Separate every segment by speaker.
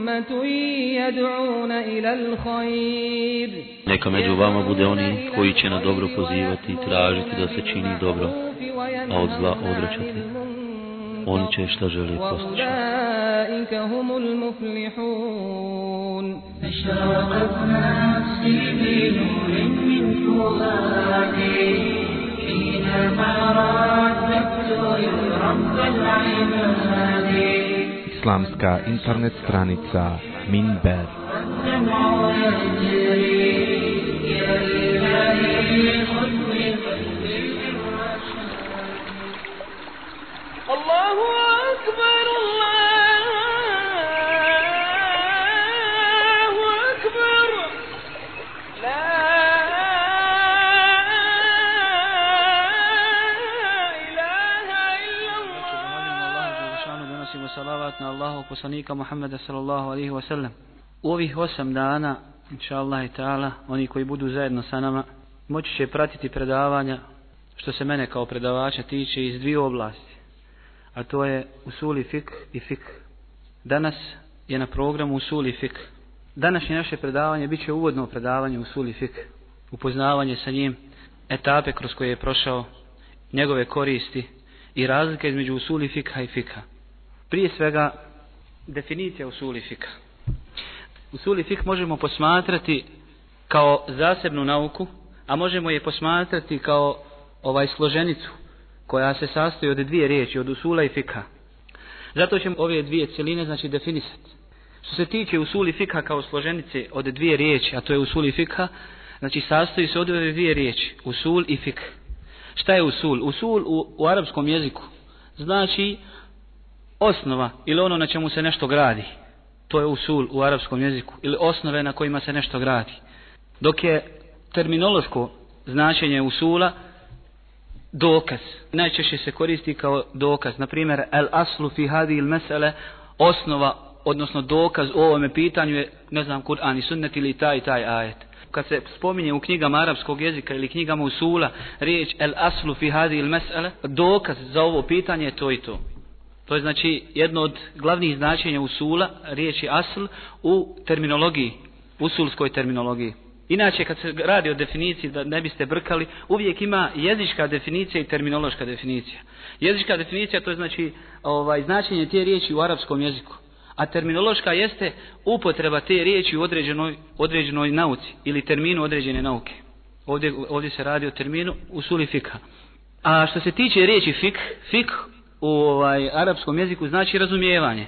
Speaker 1: أمة يدعون إلى الخير
Speaker 2: Neka među vama bude oni koji će na dobro pozivati i tražiti da se čini dobro, a od zla odrećati. Oni će šta želi postići.
Speaker 1: وأولئك هم المفلحون
Speaker 3: أشرقت نفسي بنور من فؤادي حينما رددت يا رب العباد
Speaker 4: islamska internet stranica Minber.
Speaker 5: Allahu na Allahu poslanika Muhammeda sallallahu alaihi wasallam. U ovih osam dana, inša Allah i ta'ala, oni koji budu zajedno sa nama, moći će pratiti predavanja što se mene kao predavača tiče iz dvije oblasti. A to je usuli fik i fik. Danas je na programu usuli fik. Današnje naše predavanje bit će uvodno predavanje usuli fik. Upoznavanje sa njim, etape kroz koje je prošao, njegove koristi i razlike između usuli fikha i fikha. Prije svega, definicija usuli fika. Usuli fik možemo posmatrati kao zasebnu nauku, a možemo je posmatrati kao ovaj složenicu koja se sastoji od dvije riječi, od usula i fika. Zato ćemo ove dvije cijeline znači definisati. Što se tiče usuli fika kao složenice od dvije riječi, a to je usuli fika, znači sastoji se od ove dvije riječi, usul i fik. Šta je usul? Usul u, u arapskom jeziku znači osnova ili ono na čemu se nešto gradi. To je usul u arapskom jeziku ili osnove na kojima se nešto gradi. Dok je terminološko značenje usula dokaz. Najčešće se koristi kao dokaz. Na primjer, el aslu fi hadi il mesele, osnova, odnosno dokaz o ovome pitanju je, ne znam, Kur'an i sunnet ili taj i taj ajet. Kad se spominje u knjigama arapskog jezika ili knjigama usula riječ el aslu fi hadi il mesele, dokaz za ovo pitanje je to i to. To je znači jedno od glavnih značenja usula, riječi asl, u terminologiji, usulskoj terminologiji. Inače, kad se radi o definiciji, da ne biste brkali, uvijek ima jezička definicija i terminološka definicija. Jezička definicija to je znači ovaj, značenje te riječi u arapskom jeziku. A terminološka jeste upotreba te riječi u određenoj, određenoj nauci ili terminu određene nauke. Ovdje, ovdje se radi o terminu usulifika. A što se tiče riječi fik, fik u ovaj, arapskom jeziku znači razumijevanje.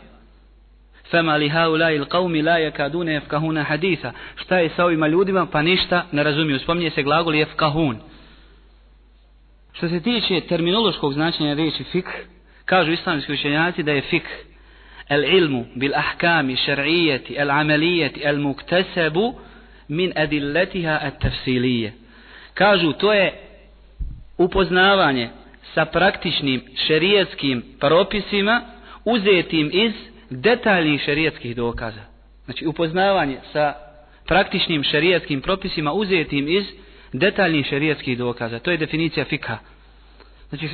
Speaker 5: Fama li haulai il qavmi la yakaduna yafqahuna haditha. Šta je sa ovima ljudima? Pa ništa ne razumiju. Spominje se glagol yafqahun. Što se tiče terminološkog značenja riječi fik, kažu islamski učenjaci da je fik el ilmu bil ahkami šar'ijeti el amelijeti el muktesebu min adilletiha at tafsilije. Kažu to je upoznavanje sa praktičnim šerijetskim propisima uzetim iz detaljnih šerijetskih dokaza. Znači upoznavanje sa praktičnim šerijetskim propisima uzetim iz detaljnih šerijetskih dokaza. To je definicija fika. Znači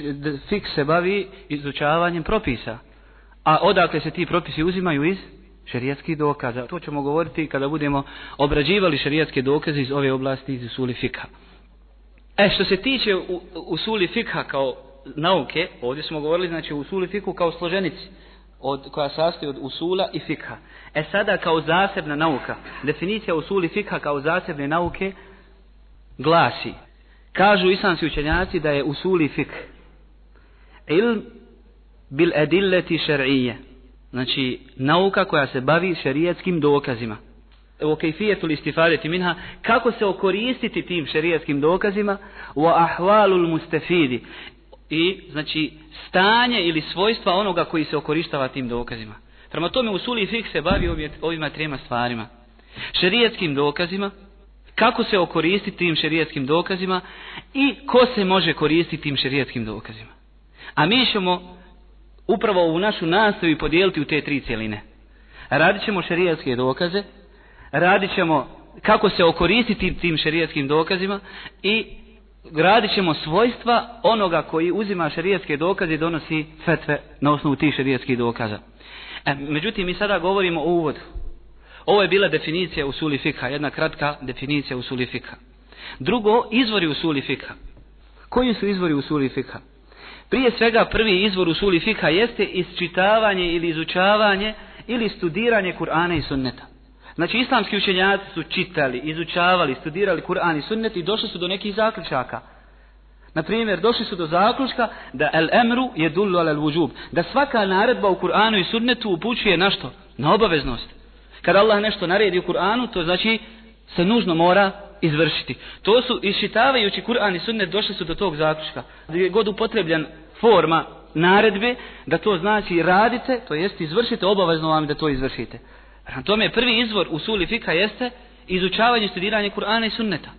Speaker 5: fik se bavi izučavanjem propisa. A odakle se ti propisi uzimaju iz šerijetskih dokaza. To ćemo govoriti kada budemo obrađivali šerijetske dokaze iz ove oblasti iz usuli fika. E, što se tiče u, usuli fikha kao nauke, ovdje smo govorili znači u usuli fikhu kao složenici od, koja sastoji od usula i fikha. E sada kao zasebna nauka, definicija usuli fikha kao zasebne nauke glasi. Kažu islamski učenjaci da je usuli fik ilm bil edilleti šer'ije, Znači, nauka koja se bavi šerijetskim dokazima wa kayfiyatu al-istifadati minha, kako se okoristiti tim šerijatskim dokazima, wa ahvalul mustafidi. I, znači, stanje ili svojstva onoga koji se okoristava tim dokazima. Prema tome, usuli fik se bavi ovima trema stvarima. Šerijatskim dokazima, kako se okoristiti tim šerijatskim dokazima i ko se može koristiti tim šerijatskim dokazima. A mi ćemo upravo u našu nastavu podijeliti u te tri cijeline. Radit ćemo šerijatske dokaze, radit ćemo kako se okoristiti tim šerijetskim dokazima i gradit ćemo svojstva onoga koji uzima šerijetske dokaze i donosi fetve na osnovu tih šerijetskih dokaza. E, međutim, mi sada govorimo o uvodu. Ovo je bila definicija usuli fikha, jedna kratka definicija usuli fikha. Drugo, izvori usuli fikha. Koji su izvori usuli fikha? Prije svega prvi izvor usuli fikha jeste isčitavanje ili izučavanje ili studiranje Kur'ana i sunneta. Znači islamski učenjaci su čitali, izučavali, studirali Kur'an i sunnet i došli su do nekih zaključaka. Na primjer, došli su do zaključka da el emru je dullu al vujub. Da svaka naredba u Kur'anu i sunnetu upućuje na što? Na obaveznost. Kad Allah nešto naredi u Kur'anu, to znači se nužno mora izvršiti. To su, iščitavajući Kur'an i sunnet, došli su do tog zaključka. Gdje je god upotrebljan forma naredbe, da to znači radite, to jest izvršite, obavezno vam da to izvršite. Na tome prvi izvor u suli fika jeste izučavanje i studiranje Kur'ana i sunneta.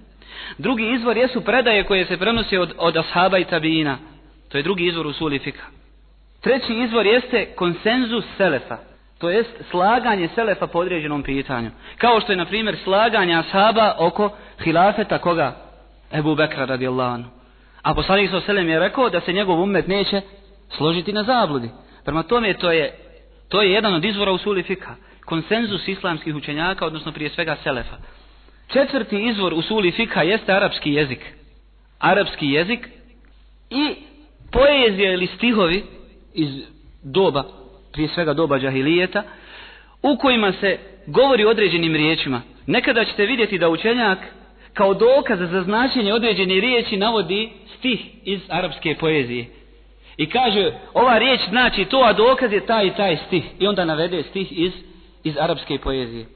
Speaker 5: Drugi izvor jesu predaje koje se prenose od, od ashaba i tabijina. To je drugi izvor u suli fika. Treći izvor jeste konsenzus selefa. To jest slaganje selefa po određenom pitanju. Kao što je, na primjer, slaganje ashaba oko hilafeta koga? Ebu Bekra radijallahu anhu. A poslanik sa selem je rekao da se njegov umet neće složiti na zabludi. Prema tome to je, to je jedan od izvora u suli fika. Konsenzus islamskih učenjaka, odnosno prije svega selefa. Četvrti izvor usuli fikha jeste arapski jezik. Arapski jezik i poezija ili stihovi iz doba, prije svega doba džahilijeta, u kojima se govori određenim riječima. Nekada ćete vidjeti da učenjak kao dokaz za značenje određene riječi navodi stih iz arapske poezije. I kaže, ova riječ znači to, a dokaz je taj i taj stih. I onda navede stih iz, iz arapske poezije.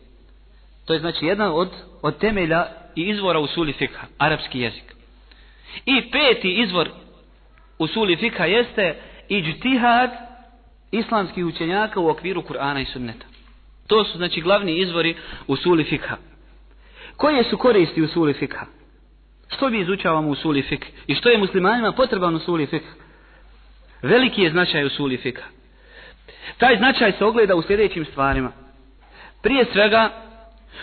Speaker 5: To je znači jedan od, od temelja i izvora u suli fikha, arapski jezik. I peti izvor u suli fikha jeste iđtihad islamskih učenjaka u okviru Kur'ana i sunneta. To su znači glavni izvori u suli fikha. Koje su koristi u suli fikha? Što mi izučavamo u suli fik? I što je muslimanima potreban u suli fik? Veliki je značaj u suli fika. Taj značaj se ogleda u sljedećim stvarima. Prije svega,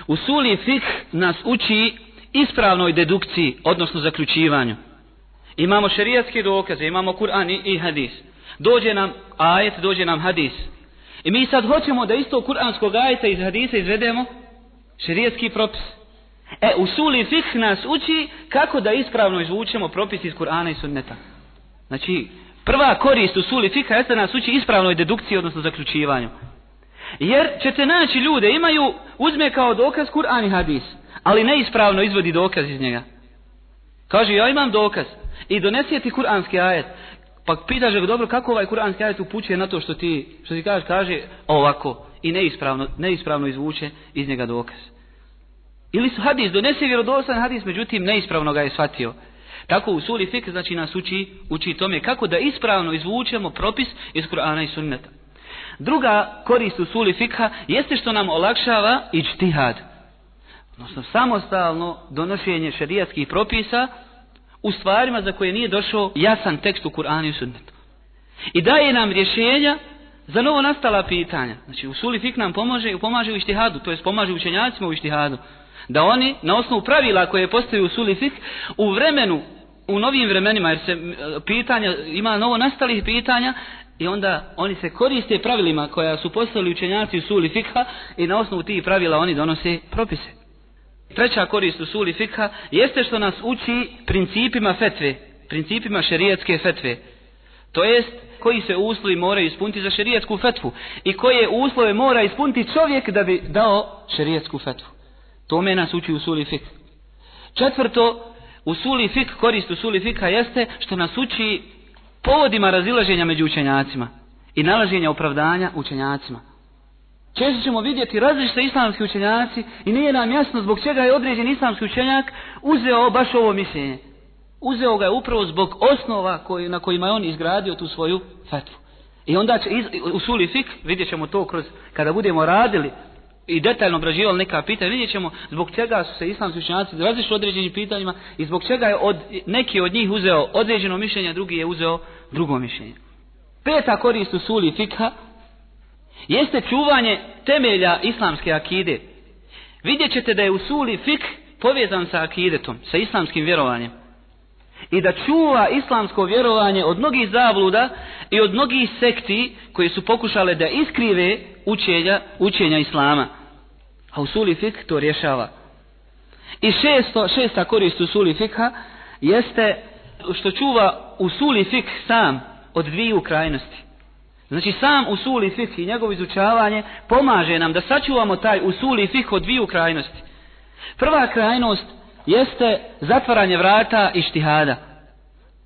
Speaker 5: u suli fik nas uči ispravnoj dedukciji, odnosno zaključivanju. Imamo šerijatske dokaze, imamo Kur'an i hadis. Dođe nam ajet, dođe nam hadis. I mi sad hoćemo da isto kur'anskog ajeta iz hadisa izvedemo šerijatski propis. E, usuli fikh nas uči kako da ispravno izvučemo propis iz Kur'ana i sunneta. Znači, prva korist usuli fikha jeste nas uči ispravnoj dedukciji, odnosno zaključivanju. Jer ćete naći ljude, imaju, uzme kao dokaz Kur'an i hadis, ali neispravno izvodi dokaz iz njega. Kaže, ja imam dokaz i donesi ti kur'anski ajet. Pa pitaš ga, dobro, kako ovaj kur'anski ajet upućuje na to što ti, što ti kaže, kaže ovako i neispravno, neispravno izvuče iz njega dokaz. Ili su hadis, donese vjerodostan hadis, međutim neispravno ga je shvatio. Tako u suri fik znači nas uči, uči tome kako da ispravno izvučemo propis iz Kur'ana i sunneta. Druga korist u suli fikha jeste što nam olakšava ičtihad. Odnosno samostalno donošenje šarijatskih propisa u stvarima za koje nije došao jasan tekst u Kur'anu i sunnetu. I daje nam rješenja za novo nastala pitanja. Znači, u suli fik nam pomaže, pomaže u ištihadu, to jest pomaže učenjacima u ištihadu. Da oni, na osnovu pravila koje postaju u suli fik, u vremenu, u novim vremenima, jer se pitanja, ima novo nastalih pitanja, i onda oni se koriste pravilima koja su postavili učenjaci u suli fikha i na osnovu tih pravila oni donose propise. Treća korist u suli fikha jeste što nas uči principima fetve, principima šerijetske fetve. To jest koji se uslovi moraju ispuniti za šerijetsku fetvu i koje uslove mora ispuniti čovjek da bi dao šerijetsku fetvu. Tome nas uči u suli fik. Četvrto, u suli fik, korist u suli fika jeste što nas uči povodima razilaženja među učenjacima i nalaženja opravdanja učenjacima. Često ćemo vidjeti različite islamski učenjaci i nije nam jasno zbog čega je određen islamski učenjak uzeo baš ovo mišljenje. Uzeo ga je upravo zbog osnova koji, na kojima je on izgradio tu svoju fetvu. I onda će iz, u suli fik, vidjet ćemo to kroz, kada budemo radili i detaljno obrađivali neka pitanja, vidjet ćemo zbog čega su se islamski učenjaci različili određenim pitanjima i zbog čega je od, neki od njih uzeo određeno mišljenje, a drugi je uzeo drugo mišljenje. Peta korist u suli fikha jeste čuvanje temelja islamske akide. Vidjet ćete da je u suli fik povezan sa akidetom, sa islamskim vjerovanjem. I da čuva islamsko vjerovanje od mnogih zabluda i od mnogih sekti koji su pokušale da iskrive učenja, učenja islama. A usuli fik to rješava. I šesto, šesta korist usuli fikha jeste što čuva usuli fik sam od dviju krajnosti. Znači sam usuli fik i njegovo izučavanje pomaže nam da sačuvamo taj usuli fik od dviju krajnosti. Prva krajnost jeste zatvaranje vrata i štihada.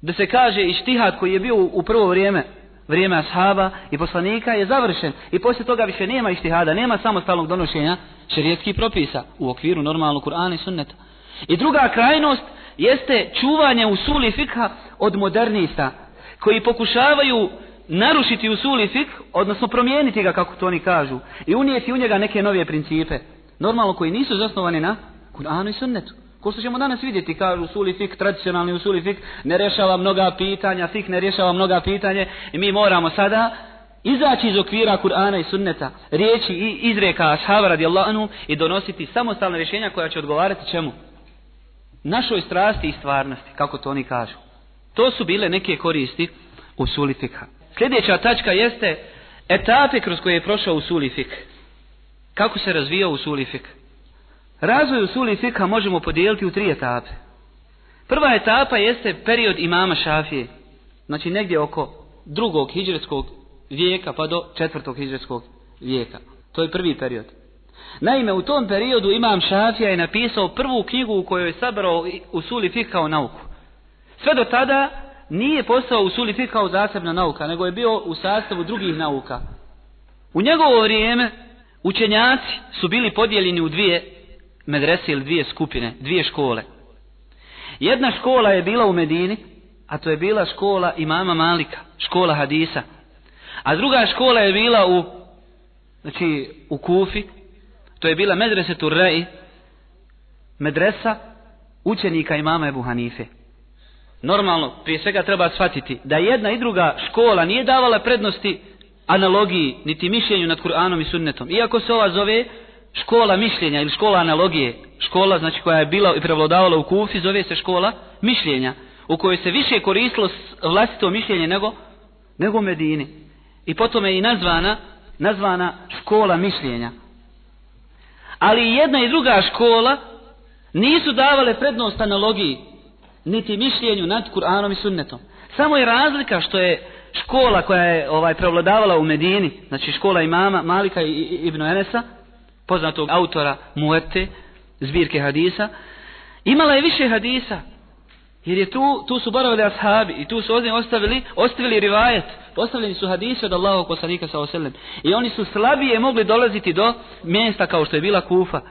Speaker 5: Da se kaže i štihad koji je bio u prvo vrijeme, vrijeme ashaba i poslanika je završen i poslije toga više nema ištihada, nema samostalnog donošenja šerijetskih propisa u okviru normalnog Kur'ana i sunneta. I druga krajnost jeste čuvanje usuli fikha od modernista koji pokušavaju narušiti usuli fik, odnosno promijeniti ga kako to oni kažu i unijeti u njega neke nove principe, normalno koji nisu zasnovani na Kur'anu i sunnetu. Ko što ćemo danas vidjeti, kažu usuli fik, tradicionalni usuli fik, ne rješava mnoga pitanja, fik ne rješava mnoga pitanje i mi moramo sada izaći iz okvira Kur'ana i sunneta, riječi i izreka ashaba radijallahu anhu i donositi samostalne rješenja koja će odgovarati čemu? Našoj strasti i stvarnosti, kako to oni kažu. To su bile neke koristi usuli fikha. Sljedeća tačka jeste etape kroz koje je prošao usuli fik. Kako se razvijao usuli fik? Razvoj usuli fika možemo podijeliti u tri etape. Prva etapa jeste period imama Šafije. Znači negdje oko drugog hijđarskog vijeka pa do četvrtog hijđarskog vijeka. To je prvi period. Naime, u tom periodu imam Šafija je napisao prvu knjigu u kojoj je sabrao usuli fik kao nauku. Sve do tada nije postao usuli fik kao zasebna nauka, nego je bio u sastavu drugih nauka. U njegovo vrijeme učenjaci su bili podijeljeni u dvije medrese ili dvije skupine, dvije škole. Jedna škola je bila u Medini, a to je bila škola imama Malika, škola Hadisa. A druga škola je bila u, znači, u Kufi, to je bila medrese Turrei, medresa učenika imama Ebu Hanife. Normalno, prije svega treba shvatiti da jedna i druga škola nije davala prednosti analogiji, niti mišljenju nad Kur'anom i sunnetom. Iako se ova zove škola mišljenja ili škola analogije, škola znači koja je bila i prevladavala u Kufi, zove se škola mišljenja, u kojoj se više koristilo vlastito mišljenje nego, nego Medini. I potom je i nazvana, nazvana škola mišljenja. Ali jedna i druga škola nisu davale prednost analogiji, niti mišljenju nad Kur'anom i sunnetom. Samo je razlika što je škola koja je ovaj prevladavala u Medini, znači škola imama Malika i Ibn Enesa, poznatog autora Muete, zbirke hadisa, imala je više hadisa, jer je tu, tu su boravili ashabi i tu su ovdje ostavili, ostavili rivajet, ostavljeni su hadise od Allahog poslanika sa oselem. I oni su slabije mogli dolaziti do mjesta kao što je bila Kufa.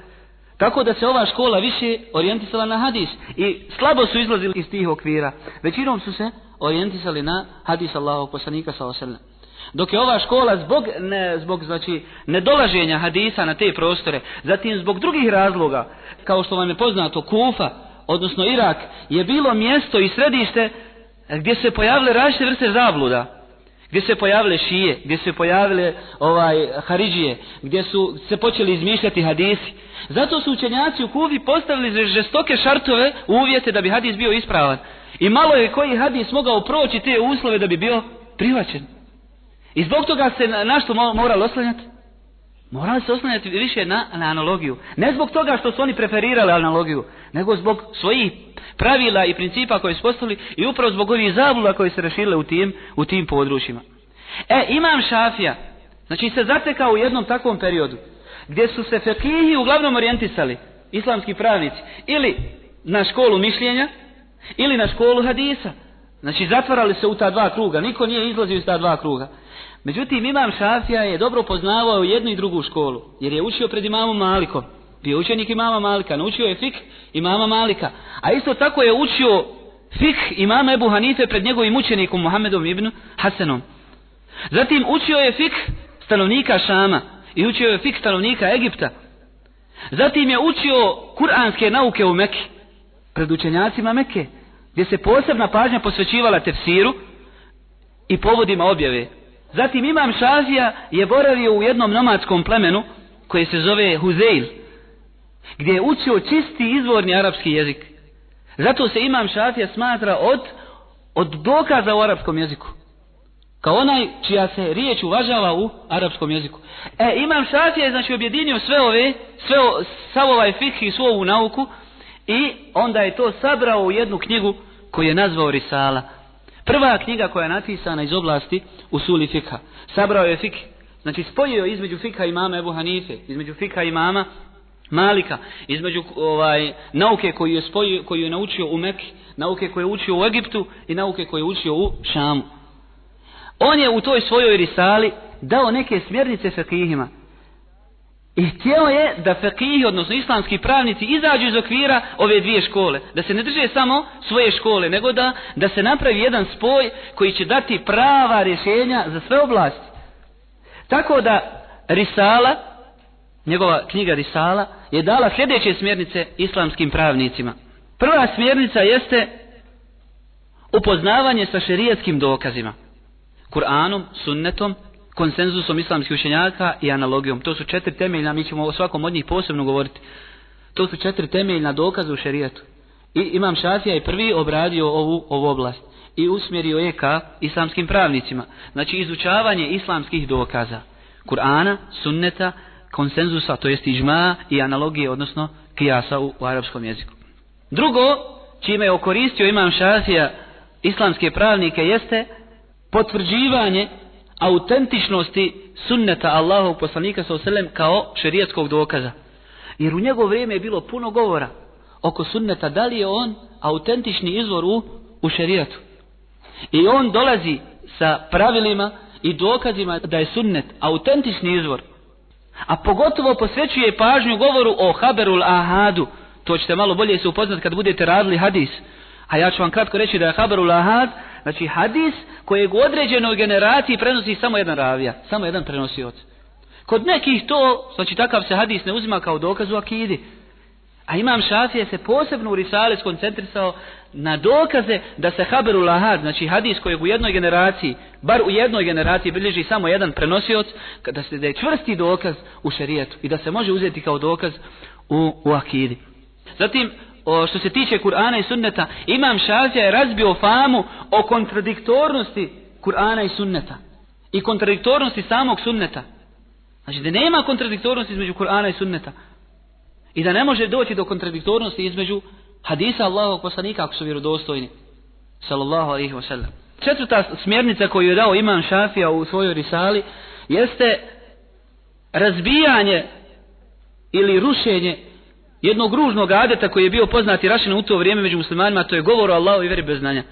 Speaker 5: Tako da se ova škola više orijentisala na hadis i slabo su izlazili iz tih okvira. Većinom su se orijentisali na hadis Allahog poslanika sa oselem. Dok je ova škola zbog, ne, zbog znači, nedolaženja hadisa na te prostore, zatim zbog drugih razloga, kao što vam je poznato, Kufa, odnosno Irak, je bilo mjesto i središte gdje se pojavile različite vrste zabluda gdje se pojavile šije, gdje se pojavile ovaj haridžije, gdje su se počeli izmišljati hadisi. Zato su učenjaci u Kufi postavili žestoke šartove uvjete da bi hadis bio ispravan. I malo je koji hadis mogao proći te uslove da bi bio prihvaćen. I zbog toga se na, na što moralo oslanjati? Morali se oslanjati više na, na analogiju. Ne zbog toga što su oni preferirali analogiju, nego zbog svojih pravila i principa koje su postavili i upravo zbog ovih zabluda koje se rešile u tim, u tim područjima. E, imam šafija, znači se zatekao u jednom takvom periodu, gdje su se fekihi uglavnom orijentisali, islamski pravnici, ili na školu mišljenja, ili na školu hadisa. Znači zatvarali se u ta dva kruga, niko nije izlazio iz ta dva kruga. Međutim, imam šafija je dobro poznavao jednu i drugu školu, jer je učio pred imamom Malikom. Bio učenik imama Malika, naučio je fik imama Malika. A isto tako je učio fik imama Ebu Hanife pred njegovim učenikom Muhammedom ibn Hasanom. Zatim učio je fik stanovnika Šama i učio je fik stanovnika Egipta. Zatim je učio kuranske nauke u Mekke, pred učenjacima Mekke, gdje se posebna pažnja posvećivala tefsiru i povodima objave. Zatim imam Šazija je boravio u jednom nomadskom plemenu koje se zove Huzeil, gdje je učio čisti izvorni arapski jezik. Zato se imam Šafija smatra od, od dokaza u arapskom jeziku. Kao onaj čija se riječ uvažava u arapskom jeziku. E, imam Šafija je znači objedinio sve ove, sve o, sav ovaj fikh i svu ovu nauku i onda je to sabrao u jednu knjigu koju je nazvao Risala. Prva knjiga koja je napisana iz oblasti usuli fikha. Sabrao je fik, znači spojio između fikha imama Ebu Hanife, između fikha imama Malika, između ovaj nauke koju je spojio, koju je naučio u Mekki, nauke koje je učio u Egiptu i nauke koje je učio u Šamu. On je u toj svojoj risali dao neke smjernice fekihima. I htio je da fekihi, odnosno islamski pravnici, izađu iz okvira ove dvije škole. Da se ne drže samo svoje škole, nego da, da se napravi jedan spoj koji će dati prava rješenja za sve oblasti. Tako da Risala, njegova knjiga Risala, je dala sljedeće smjernice islamskim pravnicima. Prva smjernica jeste upoznavanje sa šerijatskim dokazima. Kur'anom, sunnetom, konsenzusom islamskih učenjaka i analogijom. To su četiri temeljna, mi ćemo o svakom od njih posebno govoriti. To su četiri temeljna dokaza u šerijatu. I Imam Šafija je prvi obradio ovu, ovu oblast i usmjerio je ka islamskim pravnicima. Znači izučavanje islamskih dokaza. Kur'ana, sunneta, konsenzusa, to jest ižma i analogije, odnosno kijasa u, u arapskom jeziku. Drugo, čime je okoristio Imam Šafija islamske pravnike, jeste potvrđivanje autentičnosti sunneta Allahovog poslanika sa oselem kao šerijatskog dokaza. Jer u njegov vrijeme je bilo puno govora oko sunneta, da li je on autentični izvor u, u šerijatu. I on dolazi sa pravilima i dokazima da je sunnet autentični izvor. A pogotovo posvećuje pažnju govoru o Haberul Ahadu. To ćete malo bolje se upoznat kad budete radili hadis. A ja ću vam kratko reći da je Haberul Ahad, znači hadis kojeg u određenoj generaciji prenosi samo jedan ravija, samo jedan prenosioc. Kod nekih to, znači takav se hadis ne uzima kao dokaz u akidi. A imam šafije se posebno u Risale skoncentrisao na dokaze da se haberu lahad, znači hadis kojeg u jednoj generaciji, bar u jednoj generaciji bilježi samo jedan prenosioc, da se da je čvrsti dokaz u šerijetu i da se može uzeti kao dokaz u, u akidi. Zatim, o, što se tiče Kur'ana i sunneta, imam šafija je razbio famu o kontradiktornosti Kur'ana i sunneta. I kontradiktornosti samog sunneta. Znači da nema kontradiktornosti između Kur'ana i sunneta. I da ne može doći do kontradiktornosti između hadisa Allahovog poslanika ako su vjerodostojni. Sallallahu alaihi wa sallam. Četvrta smjernica koju je dao imam Šafija u svojoj risali jeste razbijanje ili rušenje jednog ružnog adeta koji je bio poznat i rašen u to vrijeme među muslimanima, to je govor o Allahu i veri bez znanja.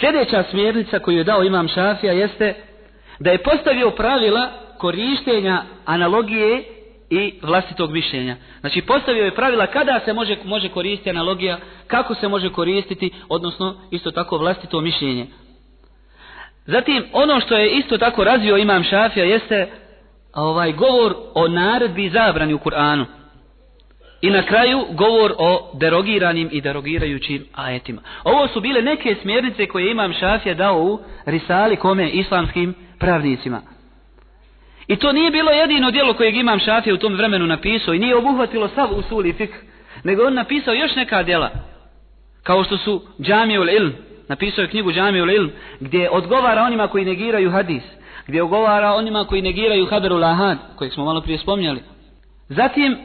Speaker 5: Sljedeća smjernica koju je dao imam Šafija jeste da je postavio pravila korištenja analogije i vlastitog mišljenja. Znači postavio je pravila kada se može, može koristiti analogija, kako se može koristiti, odnosno isto tako vlastito mišljenje. Zatim ono što je isto tako razvio imam Šafija jeste ovaj govor o naredbi i zabrani u Kur'anu. I na kraju govor o derogiranim i derogirajućim ajetima. Ovo su bile neke smjernice koje imam Šafija dao u risali kome islamskim pravnicima. I to nije bilo jedino djelo kojeg imam Šafija u tom vremenu napisao i nije obuhvatilo sav usul i fik, nego on napisao još neka djela. Kao što su Džamiul Ilm, napisao je knjigu Džamiul Ilm, gdje odgovara onima koji negiraju hadis, gdje odgovara onima koji negiraju Haberul Ahad, kojeg smo malo prije spomnjali. Zatim,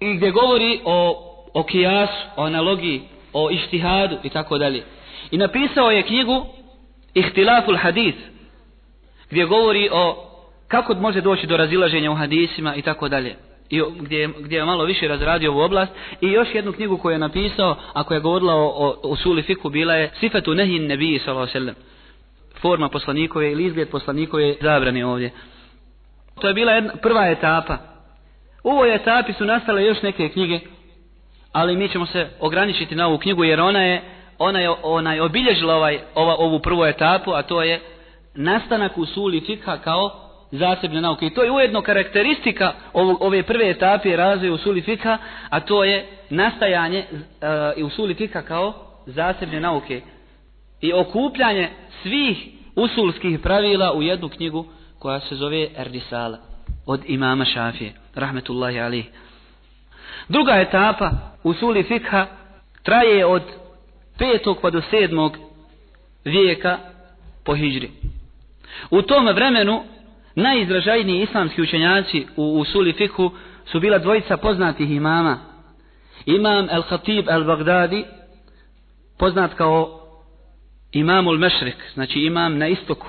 Speaker 5: i gdje govori o, o kijasu, o analogiji, o ištihadu i tako dalje. I napisao je knjigu Ihtilaful Hadis, gdje govori o kako može doći do razilaženja u hadisima i tako dalje. I gdje, gdje je malo više razradio ovu oblast. I još jednu knjigu koju je napisao, a koja je govorila o, o, o suli fiku, bila je Sifatu Nehin Nebiji, s.a.v. Forma poslanikove ili izgled poslanikove zabrane ovdje. To je bila jedna, prva etapa. U ovoj etapi su nastale još neke knjige, ali mi ćemo se ograničiti na ovu knjigu jer ona je ona je ona je obilježila ovaj ova, ovu prvu etapu, a to je nastanak usuli fikha kao zasebne nauke. I to je ujedno karakteristika ovog, ove prve etape razvoja usuli fikha, a to je nastajanje e, usuli fikha kao zasebne nauke i okupljanje svih usulskih pravila u jednu knjigu koja se zove Erdisala od imama Šafije, rahmetullahi alih. Druga etapa usuli fikha traje od petog pa do sedmog vijeka po hijri. U tom vremenu najizražajniji islamski učenjaci u usuli fikhu su bila dvojica poznatih imama. Imam al-Khatib al-Baghdadi, poznat kao imamul mešrik, znači imam na istoku.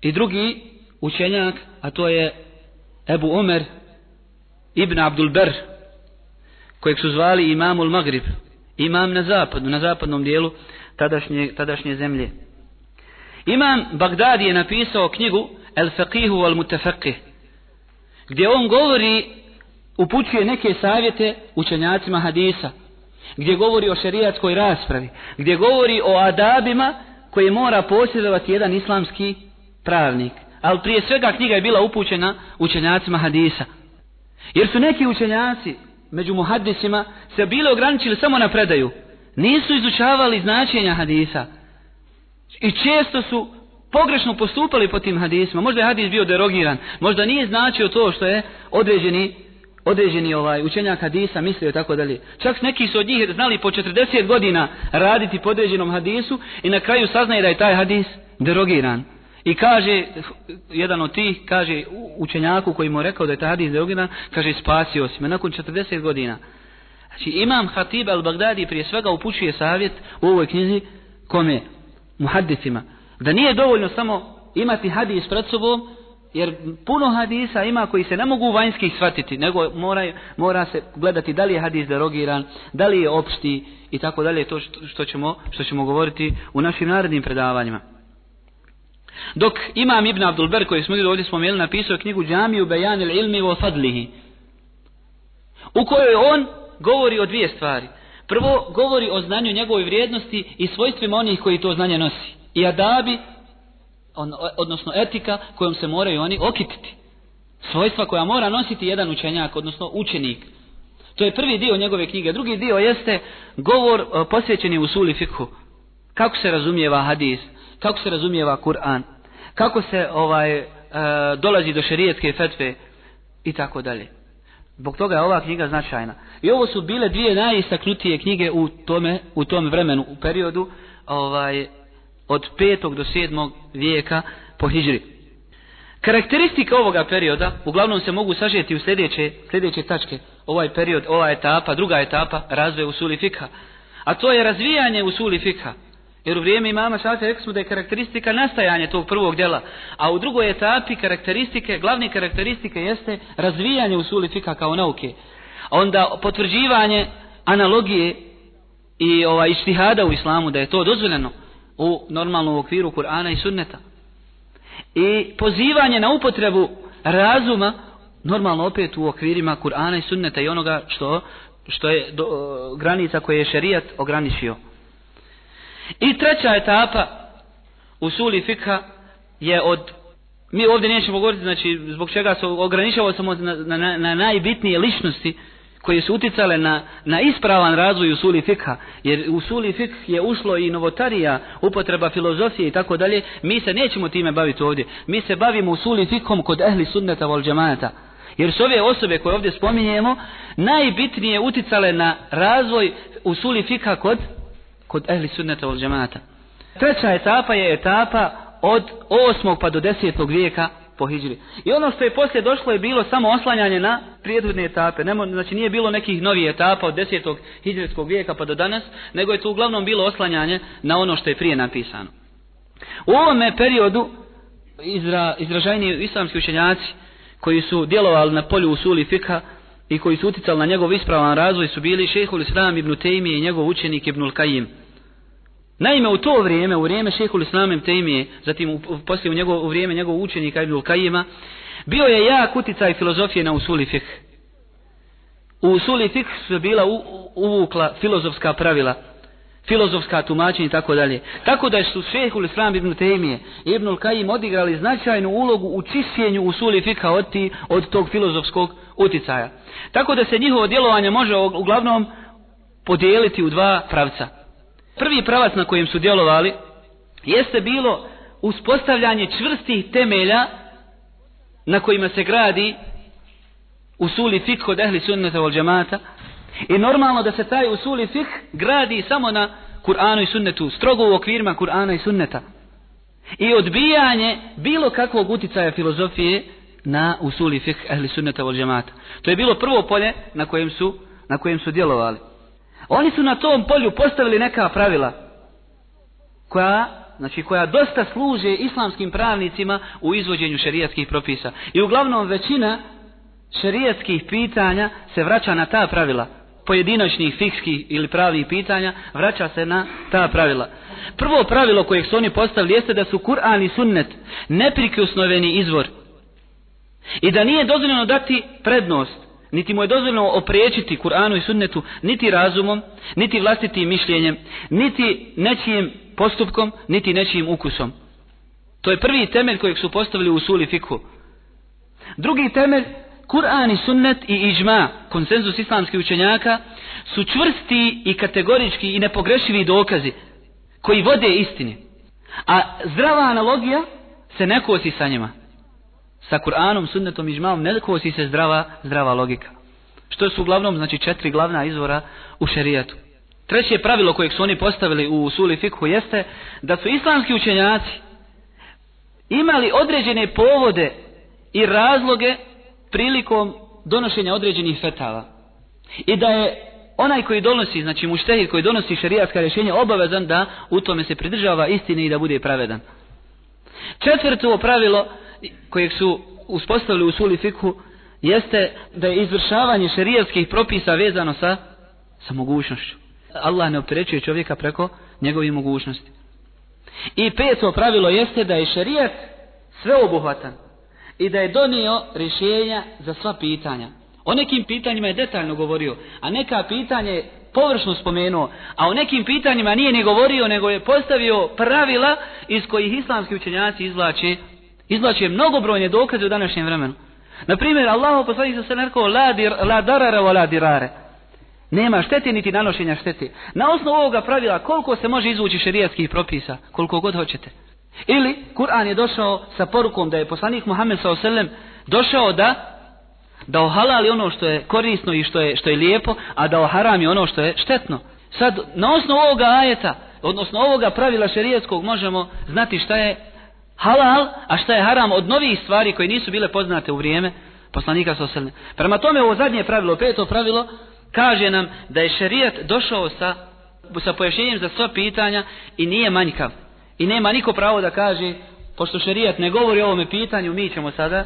Speaker 5: I drugi učenjak, a to je Ebu Omer ibn Abdul Ber, kojeg su zvali imamul Magrib, imam na zapadu, na zapadnom dijelu tadašnje, tadašnje zemlje. Imam Bagdadi je napisao knjigu El Faqihu wal Mutafaqih, gdje on govori, upućuje neke savjete učenjacima hadisa, gdje govori o šerijatskoj raspravi, gdje govori o adabima koje mora posjedovati jedan islamski pravnik. Ali prije svega knjiga je bila upućena učenjacima hadisa. Jer su neki učenjaci među muhaddisima se bili ograničili samo na predaju. Nisu izučavali značenja hadisa. I često su pogrešno postupali po tim hadisima. Možda je hadis bio derogiran. Možda nije značio to što je određeni određeni ovaj učenjak hadisa mislio tako dalje. Čak neki su od njih znali po 40 godina raditi po određenom hadisu i na kraju saznaje da je taj hadis derogiran. I kaže, jedan od tih, kaže učenjaku koji mu rekao da je taj hadis derogiran, kaže spasio si me nakon 40 godina. Znači imam Hatib al-Baghdadi prije svega upućuje savjet u ovoj knjizi kome? Muhaddicima. Da nije dovoljno samo imati hadis pred sobom, jer puno hadisa ima koji se ne mogu vanjski shvatiti, nego mora, mora se gledati da li je hadis derogiran, da li je opšti i tako dalje, to što, što, ćemo, što ćemo govoriti u našim narednim predavanjima. Dok imam Ibn Abdul Ber, koji smo ovdje spomenuli, napisao knjigu Džamiju Bejan il ilmi o fadlihi, u kojoj on govori o dvije stvari. Prvo, govori o znanju njegove vrijednosti i svojstvima onih koji to znanje nosi. I adabi, on, odnosno etika kojom se moraju oni okititi. Svojstva koja mora nositi jedan učenjak, odnosno učenik. To je prvi dio njegove knjige. Drugi dio jeste govor posvećeni u suli fikhu. Kako se razumijeva hadis, kako se razumijeva Kur'an, kako se ovaj e, dolazi do šerijetske fetve i tako dalje. Zbog toga je ova knjiga značajna. I ovo su bile dvije najistaknutije knjige u tome u tom vremenu, u periodu ovaj od 5. do 7. vijeka po hijri. Karakteristika ovoga perioda uglavnom se mogu sažeti u sljedeće, sljedeće tačke. Ovaj period, ova etapa, druga etapa razvoja usuli fikha. A to je razvijanje usuli fikha. Jer u vrijeme imama Šafija rekli smo da je karakteristika nastajanje tog prvog djela. A u drugoj etapi karakteristike, glavni karakteristike jeste razvijanje usuli fika kao nauke. A onda potvrđivanje analogije i ovaj ištihada u islamu da je to dozvoljeno u normalnom okviru Kur'ana i sunneta. I pozivanje na upotrebu razuma normalno opet u okvirima Kur'ana i sunneta i onoga što, što je do, granica koje je šerijat ograničio. I treća etapa u suli fikha je od mi ovdje nećemo govoriti znači zbog čega se ograničavao samo na, na, na najbitnije ličnosti koje su uticale na, na ispravan razvoj usuli fikha, jer u usuli fikh je ušlo i novotarija, upotreba filozofije i tako dalje, mi se nećemo time baviti ovdje. Mi se bavimo usuli fikhom kod ehli sunneta vol džemata. Jer su ove osobe koje ovdje spominjemo najbitnije uticale na razvoj usuli fikha kod, kod ehli sunneta vol džemata. Treća etapa je etapa od 8. pa do 10. vijeka po hijđri. I ono što je poslije došlo je bilo samo oslanjanje na prijedvodne etape. Nemo, znači nije bilo nekih novih etapa od 10. hijđarskog vijeka pa do danas, nego je to uglavnom bilo oslanjanje na ono što je prije napisano. U ovome periodu izra, izražajni islamski učenjaci koji su djelovali na polju usuli fika i koji su uticali na njegov ispravan razvoj su bili šehhul islam ibn Tejmije i njegov učenik ibn Al-Kajim. Naime, u to vrijeme, u vrijeme šehhul ibn Tejmije, zatim u, u, poslije u, njegov, u vrijeme njegov učenika ibn Al-Kajima, bio je jak uticaj filozofije na usuli fik. U usuli fik su bila u, u, uvukla filozofska pravila, filozofska tumačenja i tako dalje. Tako da su šehhul islam ibn Tejmije i ibn Al-Kajim odigrali značajnu ulogu u čišćenju usuli fika od, ti, od tog filozofskog uticaja. Tako da se njihovo djelovanje može uglavnom podijeliti u dva pravca. Prvi pravac na kojem su djelovali jeste bilo uspostavljanje čvrstih temelja na kojima se gradi usuli fik kod ehli sunnata vol džemata i normalno da se taj usuli fik gradi samo na Kur'anu i sunnetu, strogo u okvirima Kur'ana i sunneta. I odbijanje bilo kakvog uticaja filozofije na usuli fiqh ehli sunnata wal džemata. To je bilo prvo polje na kojem su, na kojem su djelovali. Oni su na tom polju postavili neka pravila koja, znači koja dosta služe islamskim pravnicima u izvođenju šerijatskih propisa. I uglavnom većina šerijatskih pitanja se vraća na ta pravila. Pojedinačnih fikskih ili pravnih pitanja vraća se na ta pravila. Prvo pravilo koje su oni postavili jeste da su Kur'an i sunnet neprikosnoveni izvor. I da nije dozvoljeno dati prednost niti mu je dozvoljeno opriječiti Kur'anu i sunnetu niti razumom, niti vlastitim mišljenjem, niti nečijim postupkom, niti nečijim ukusom. To je prvi temelj kojeg su postavili u suli fikhu. Drugi temelj, Kur'an i sunnet i ižma, konsenzus islamskih učenjaka, su čvrsti i kategorički i nepogrešivi dokazi koji vode istini. A zdrava analogija se ne kosi sa njima sa Kur'anom, sunnetom i žmalom, ne kosi se zdrava, zdrava logika. Što su uglavnom, znači, četiri glavna izvora u šerijatu. Treće pravilo kojeg su oni postavili u Suli Fikhu jeste da su islamski učenjaci imali određene povode i razloge prilikom donošenja određenih fetava. I da je onaj koji donosi, znači muštehid koji donosi šerijatska rješenja obavezan da u tome se pridržava istine i da bude pravedan. Četvrto pravilo kojeg su uspostavili u suli fikhu jeste da je izvršavanje šerijevskih propisa vezano sa, sa mogućnošću. Allah ne opterećuje čovjeka preko njegovih mogućnosti. I peto pravilo jeste da je šerijat sveobuhvatan i da je donio rješenja za sva pitanja. O nekim pitanjima je detaljno govorio, a neka pitanje površno spomenuo, a o nekim pitanjima nije ni govorio, nego je postavio pravila iz kojih islamski učenjaci izvlače Izlače mnogobrojne dokaze u današnjem vremenu. Na primjer, Allahu poslanik sa se rekao la, dir, la darara wa la dirare. Nema štete niti nanošenja štete. Na osnovu ovoga pravila koliko se može izvući šerijatskih propisa, koliko god hoćete. Ili Kur'an je došao sa porukom da je poslanik Muhammed s.a.v. došao da da ohalali ono što je korisno i što je, što je lijepo, a da oharami ono što je štetno. Sad, na osnovu ovoga ajeta, odnosno ovoga pravila šerijatskog, možemo znati šta je halal, a šta je haram od novih stvari koje nisu bile poznate u vrijeme poslanika Soselne. Prema tome ovo zadnje pravilo, peto pravilo, kaže nam da je šerijat došao sa, sa pojašnjenjem za sva pitanja i nije manjkav. I nema niko pravo da kaže, pošto šerijat ne govori o ovome pitanju, mi ćemo sada,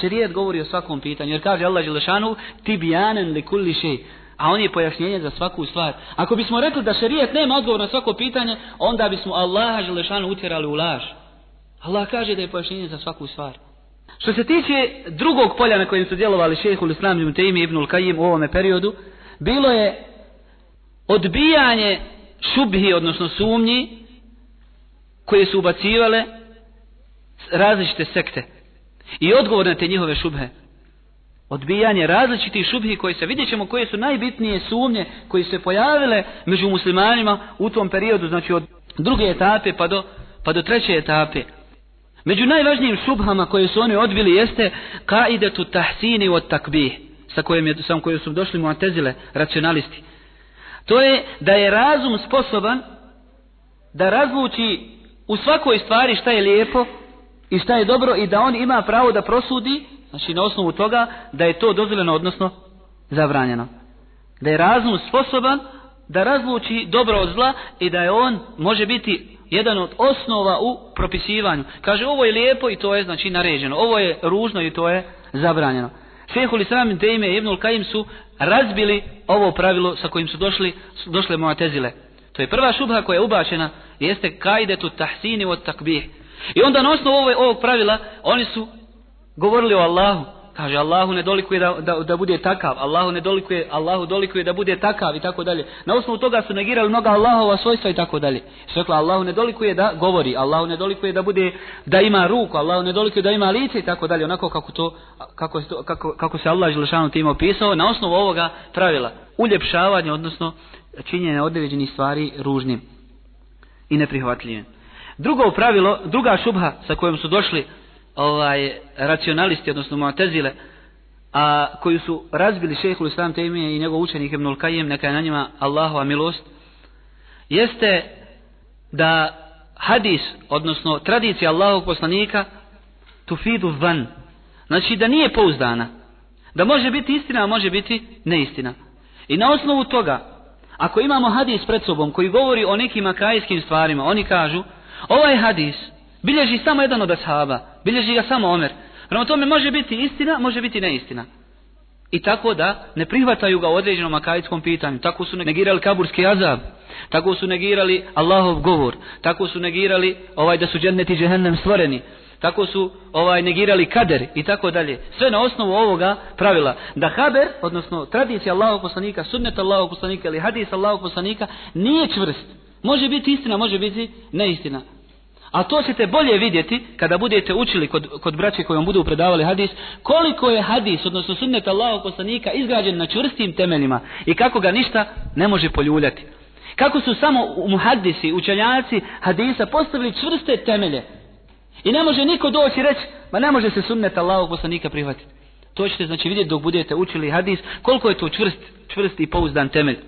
Speaker 5: šerijat govori o svakom pitanju. Jer kaže Allah Đelešanu, ti bijanen li kulli šej. A on je pojašnjenje za svaku stvar. Ako bismo rekli da šerijat nema odgovor na svako pitanje, onda bismo Allaha Đelešanu utjerali u laž. Allah kaže da je pojašnjenje za svaku stvar. Što se tiče drugog polja na kojem su djelovali šehhul islam ibn Taymi ibn Al-Qayyim u ovome periodu, bilo je odbijanje šubhi, odnosno sumnji, koje su ubacivale različite sekte. I odgovor na te njihove šubhe. Odbijanje različitih šubhi koji se vidjet ćemo koje su najbitnije sumnje koji se pojavile među muslimanima u tom periodu, znači od druge etape pa do, pa do treće etape. Među najvažnijim šubhama koje su oni odbili jeste kaidetu tahsini od takbih, sa kojim, je, sa kojim su došli muatezile, racionalisti. To je da je razum sposoban da razluči u svakoj stvari šta je lijepo i šta je dobro i da on ima pravo da prosudi, znači na osnovu toga da je to dozvoljeno, odnosno zabranjeno. Da je razum sposoban da razluči dobro od zla i da je on može biti jedan od osnova u propisivanju. Kaže ovo je lijepo i to je znači naređeno. Ovo je ružno i to je zabranjeno. Šehul Islam Tejme i Ibnul Kajim su razbili ovo pravilo sa kojim su došli, su došle Mu'tezile. To je prva šubha koja je ubačena, jeste kaidetu tahsini od takbih. I onda na osnovu ovog pravila oni su govorili o Allahu. Kaže Allahu ne dolikuje da, da, da bude takav, Allahu ne dolikuje, Allahu dolikuje da bude takav i tako dalje. Na osnovu toga su negirali mnoga Allahova svojstva i tako dalje. Su rekla Allahu ne dolikuje da govori, Allahu ne dolikuje da bude da ima ruku, Allahu ne dolikuje da ima lice i tako dalje. Onako kako to kako, to, kako, kako se Allah dželešanu tim opisao na osnovu ovoga pravila uljepšavanje odnosno činjenje određenih stvari ružnim i neprihvatljivim. Drugo pravilo, druga šubha sa kojom su došli ovaj racionalisti, odnosno Mu'tazile, a koju su razbili šehhul islam Tejmije i njegov učenik Ibnul Kajim, neka je na njima Allahova milost, jeste da hadis, odnosno tradicija Allahovog poslanika, tufidu van, znači da nije pouzdana, da može biti istina, a može biti neistina. I na osnovu toga, ako imamo hadis pred sobom koji govori o nekim akajskim stvarima, oni kažu, ovaj hadis bilježi samo jedan od ashaba, bilježi ga samo Omer. Prema tome može biti istina, može biti neistina. I tako da ne prihvataju ga u određenom akajskom pitanju. Tako su negirali kaburski azab. Tako su negirali Allahov govor. Tako su negirali ovaj da su džennet i džehennem stvoreni. Tako su ovaj negirali kader i tako dalje. Sve na osnovu ovoga pravila. Da haber, odnosno tradicija Allahov poslanika, sunnet Allahov poslanika ili hadis Allahov poslanika nije čvrst. Može biti istina, može biti neistina. A to ćete bolje vidjeti kada budete učili kod, kod braće kojom budu predavali hadis, koliko je hadis, odnosno sunnet Allahog poslanika, izgrađen na čvrstim temeljima i kako ga ništa ne može poljuljati. Kako su samo muhaddisi, učenjaci hadisa postavili čvrste temelje. I ne može niko doći reći, ma ne može se sunnet Allahog poslanika prihvatiti. To ćete znači vidjeti dok budete učili hadis, koliko je to čvrst, čvrst i pouzdan temelj.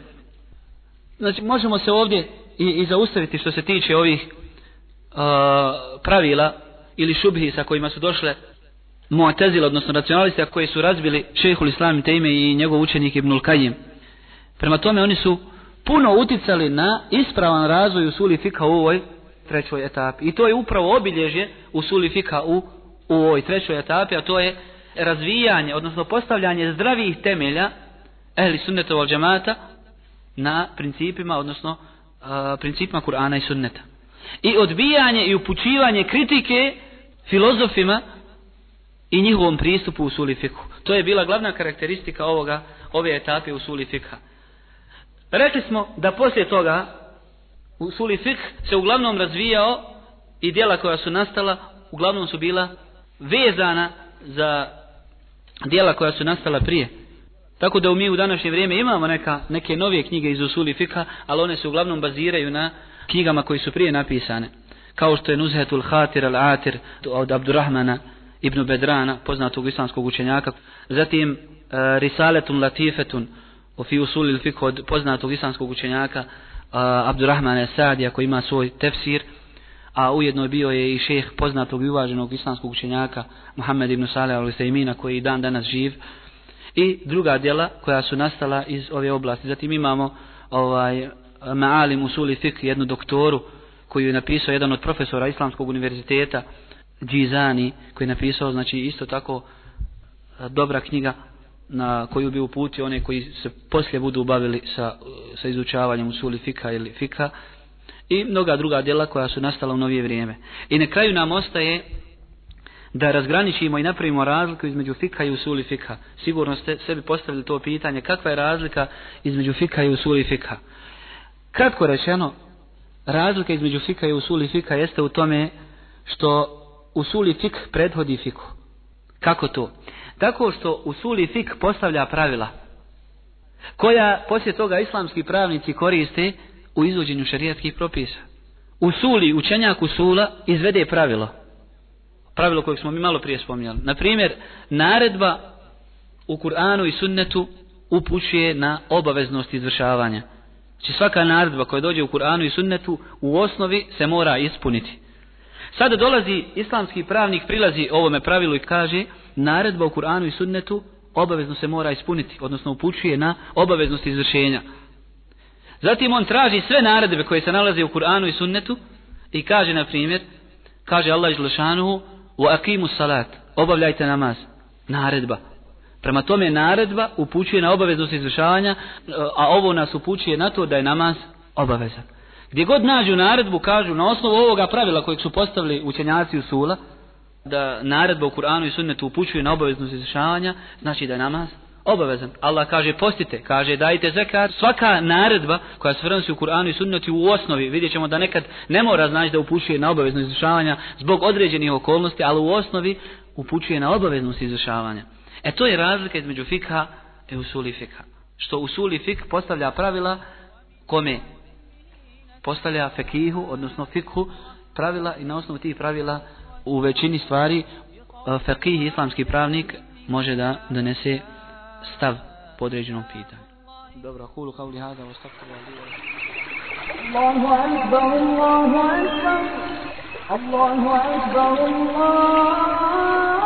Speaker 5: Znači možemo se ovdje i, i zaustaviti što se tiče ovih pravila ili šubhi sa kojima su došle muatezile, odnosno racionalisti, koji su razbili šehhul islam i ime i njegov učenik Ibnul Kajim. Prema tome oni su puno uticali na ispravan razvoj usuli fika u ovoj trećoj etapi. I to je upravo obilježje usuli fika u, u ovoj trećoj etapi, a to je razvijanje, odnosno postavljanje zdravih temelja ehli sunnetova džemata na principima, odnosno uh, principima Kur'ana i sunneta i odbijanje i upućivanje kritike filozofima i njihovom pristupu u suli fiku. To je bila glavna karakteristika ovoga, ove etape u suli fika. Rekli smo da poslije toga u suli fik se uglavnom razvijao i dijela koja su nastala uglavnom su bila vezana za dijela koja su nastala prije. Tako da mi u današnje vrijeme imamo neka, neke nove knjige iz usuli fika, ali one se uglavnom baziraju na knjigama koji su prije napisane, kao što je Nuzhetul Hatir al-Atir od Abdurrahmana ibn Bedrana, poznatog islamskog učenjaka, zatim e, Risaletum Latifetun o fi usulil fiqh od poznatog islamskog učenjaka e, Abdurrahmana Sadija koji ima svoj tefsir, a ujedno bio je i šeh poznatog i uvaženog islamskog učenjaka Muhammed ibn Saleh al-Usaimina koji dan danas živ i druga djela koja su nastala iz ove oblasti. Zatim imamo ovaj Maalim Musuli Fik, jednu doktoru koju je napisao jedan od profesora Islamskog univerziteta Džizani, koji je napisao znači isto tako e, dobra knjiga na koju bi uputio one koji se poslije budu bavili sa, e, sa izučavanjem Usuli Fika ili Fika i mnoga druga djela koja su nastala u novije vrijeme. I na kraju nam ostaje da razgraničimo i napravimo razliku između fika i usuli fika. Sigurno ste sebi postavili to pitanje, kakva je razlika između fika i usuli fika. Kratko rečeno, razlika između fika i usuli fika jeste u tome što usuli fik prethodi fiku. Kako to? Tako što usuli fik postavlja pravila koja poslije toga islamski pravnici koriste u izvođenju šarijatskih propisa. Usuli, učenjak usula izvede pravilo. Pravilo kojeg smo mi malo prije spominjali. Na primjer, naredba u Kur'anu i sunnetu upućuje na obaveznost izvršavanja. Znači svaka naredba koja dođe u Kur'anu i sunnetu u osnovi se mora ispuniti. Sada dolazi islamski pravnik, prilazi ovome pravilu i kaže naredba u Kur'anu i sunnetu obavezno se mora ispuniti, odnosno upućuje na obaveznost izvršenja. Zatim on traži sve naredbe koje se nalaze u Kur'anu i sunnetu i kaže, na primjer, kaže Allah izlašanuhu, u akimu salat, obavljajte namaz, naredba. Prema tome naredba upućuje na obaveznost izvršavanja, e, a ovo nas upućuje na to da je namaz obavezan. Gdje god nađu naredbu, kažu na osnovu ovoga pravila kojeg su postavili učenjaci u sula, da naredba u Kur'anu i sunnetu upućuje na obaveznost izvršavanja, znači da je namaz obavezan. Allah kaže postite, kaže dajte zekat. Svaka naredba koja se vrnosi u Kur'anu i sunnetu u osnovi, vidjet ćemo da nekad ne mora znači da upućuje na obaveznost izvršavanja zbog određenih okolnosti, ali u osnovi upućuje na obaveznost izvršavanja. E to je razlika između fikha i usuli fikha. Što usuli fik postavlja pravila kome postavlja fekihu, odnosno fikhu, pravila i na osnovu tih pravila u većini stvari e, fekih islamski pravnik može da donese stav po određenom pitanju. Dobro, hulu kao li hada,
Speaker 3: Allahu akbar, Allahu akbar, Allahu akbar, Allahu
Speaker 4: akbar.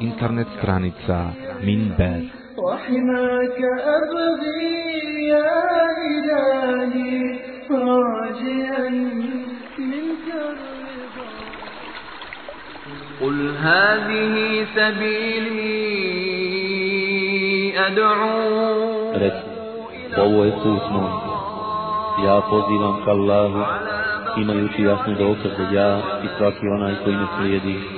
Speaker 4: Internet stranica Minber.
Speaker 3: وحماك أبغي يا إلهي راجيا منك الرضا
Speaker 6: قل هذه سبيلي أدعو
Speaker 2: Reci, ovo je put moj. Ja pozivam ka Allahu, imajući jasne dokaze ja i svaki onaj koji me slijedi.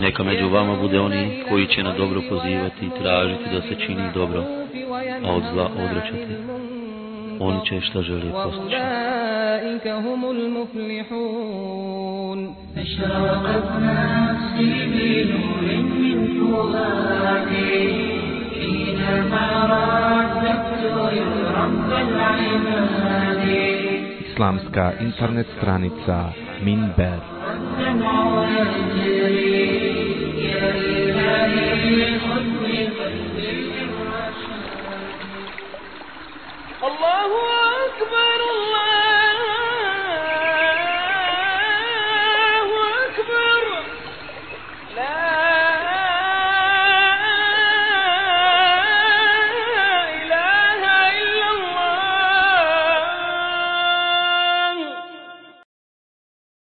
Speaker 2: Neka među vama bude oni koji će na dobro pozivati i tražiti da se čini dobro, a od zla odrećati. Oni će šta želi postići.
Speaker 1: وأولئك هم المفلحون
Speaker 3: أشرقت نفسي بنور من فؤادي حينما رددت يا رب العباد
Speaker 4: islamska internet stranica Minber.
Speaker 3: Allahu akbar!